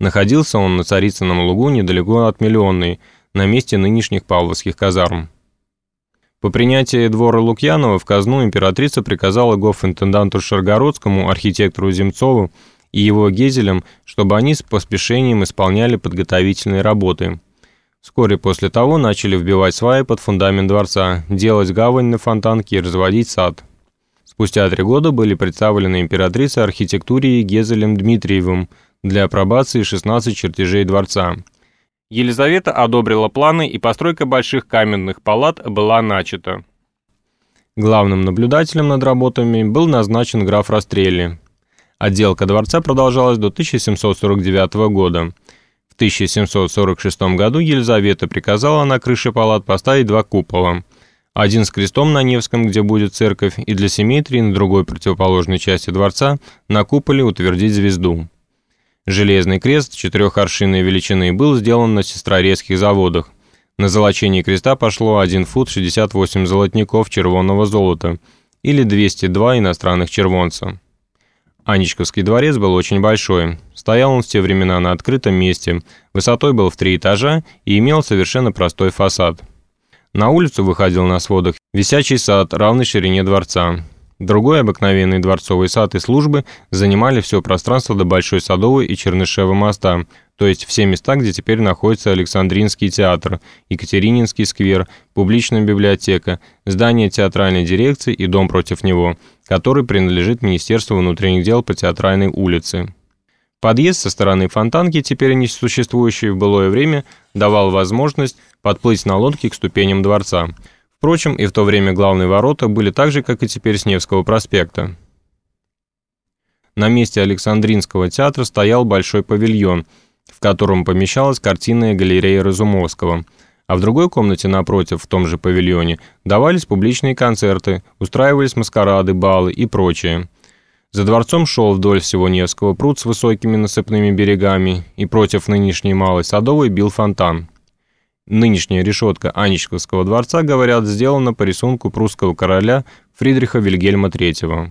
Находился он на Царицыном лугу недалеко от Миллионной, на месте нынешних Павловских казарм. По принятии двора Лукьянова в казну императрица приказала гоф-интенданту Шаргородскому, архитектору Земцову и его Гезелям, чтобы они с поспешением исполняли подготовительные работы. Вскоре после того начали вбивать сваи под фундамент дворца, делать гавань на фонтанке и разводить сад. Спустя три года были представлены императрице архитектуре Гезелем Дмитриевым для апробации 16 чертежей дворца – Елизавета одобрила планы, и постройка больших каменных палат была начата. Главным наблюдателем над работами был назначен граф Растрелли. Отделка дворца продолжалась до 1749 года. В 1746 году Елизавета приказала на крыше палат поставить два купола. Один с крестом на Невском, где будет церковь, и для симметрии на другой противоположной части дворца на куполе утвердить звезду. Железный крест четырехоршинной величины был сделан на сестрорезских заводах. На золочение креста пошло 1 фут 68 золотников червонного золота или 202 иностранных червонца. Анечковский дворец был очень большой. Стоял он в те времена на открытом месте, высотой был в три этажа и имел совершенно простой фасад. На улицу выходил на сводах висячий сад, равный ширине дворца. Другой обыкновенный дворцовый сад и службы занимали все пространство до Большой Садовой и Чернышева моста, то есть все места, где теперь находится Александринский театр, Екатерининский сквер, публичная библиотека, здание театральной дирекции и дом против него, который принадлежит Министерству внутренних дел по театральной улице. Подъезд со стороны Фонтанки, теперь не существующий в былое время, давал возможность подплыть на лодке к ступеням дворца – Впрочем, и в то время главные ворота были так же, как и теперь с Невского проспекта. На месте Александринского театра стоял большой павильон, в котором помещалась картинная галерея Разумовского, а в другой комнате напротив, в том же павильоне, давались публичные концерты, устраивались маскарады, балы и прочее. За дворцом шел вдоль всего Невского пруд с высокими насыпными берегами, и против нынешней Малой Садовой бил фонтан. Нынешняя решетка Анечковского дворца, говорят, сделана по рисунку прусского короля Фридриха Вильгельма III.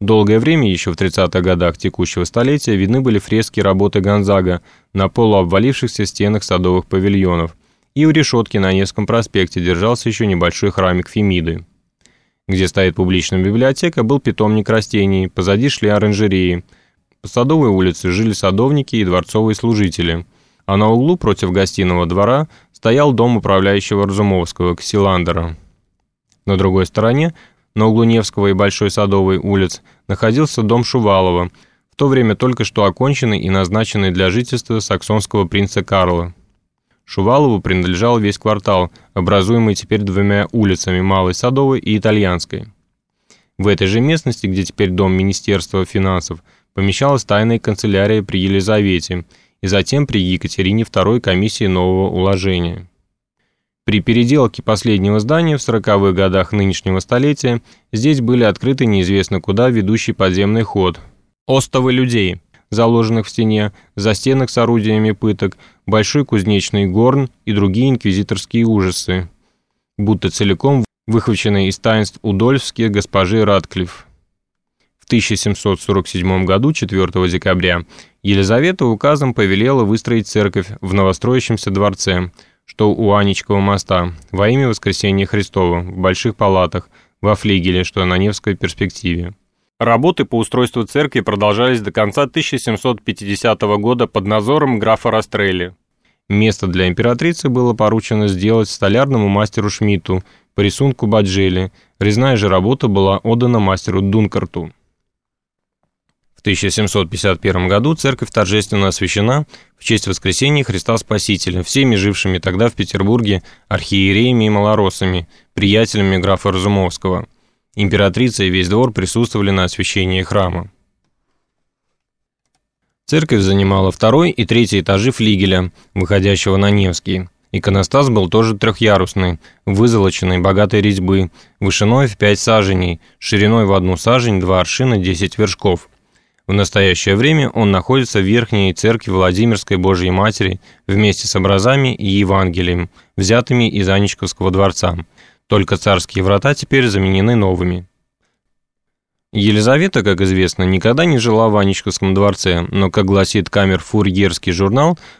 Долгое время, еще в 30-х годах текущего столетия, видны были фрески работы Гонзага на полуобвалившихся стенах садовых павильонов, и у решетки на Невском проспекте держался еще небольшой храмик Фемиды. Где стоит публичная библиотека, был питомник растений, позади шли оранжереи. По Садовой улице жили садовники и дворцовые служители – а на углу против гостиного двора стоял дом управляющего Разумовского, Ксиландера. На другой стороне, на углу Невского и Большой Садовой улиц, находился дом Шувалова, в то время только что оконченный и назначенный для жительства саксонского принца Карла. Шувалову принадлежал весь квартал, образуемый теперь двумя улицами Малой Садовой и Итальянской. В этой же местности, где теперь дом Министерства финансов, помещалась тайная канцелярия при Елизавете – и затем при Екатерине II комиссии нового уложения. При переделке последнего здания в 40-х годах нынешнего столетия здесь были открыты неизвестно куда ведущий подземный ход. Остовы людей, заложенных в стене, застенок с орудиями пыток, большой кузнечный горн и другие инквизиторские ужасы, будто целиком выхваченные из таинств Удольфских госпожи Радклифф. В 1747 году, 4 декабря, Елизавета указом повелела выстроить церковь в новостроящемся дворце, что у Анечкового моста, во имя Воскресения Христова, в Больших Палатах, во флигеле, что на Невской перспективе. Работы по устройству церкви продолжались до конца 1750 года под надзором графа Растрелли. Место для императрицы было поручено сделать столярному мастеру Шмидту по рисунку Баджели, резная же работа была отдана мастеру Дункарту. В 1751 году церковь торжественно освящена в честь воскресения Христа Спасителя всеми жившими тогда в Петербурге архиереями и малоросами, приятелями графа Разумовского. Императрица и весь двор присутствовали на освящении храма. Церковь занимала второй и третий этажи флигеля, выходящего на Невский. Иконостас был тоже трехъярусный, вызолоченной богатой резьбы, вышиной в пять саженей, шириной в одну сажень, два аршина, десять вершков – в настоящее время он находится в Верхней Церкви Владимирской Божьей Матери вместе с образами и Евангелием, взятыми из Анечковского дворца. Только царские врата теперь заменены новыми. Елизавета, как известно, никогда не жила в Анечковском дворце, но, как гласит камер-фурьерский журнал,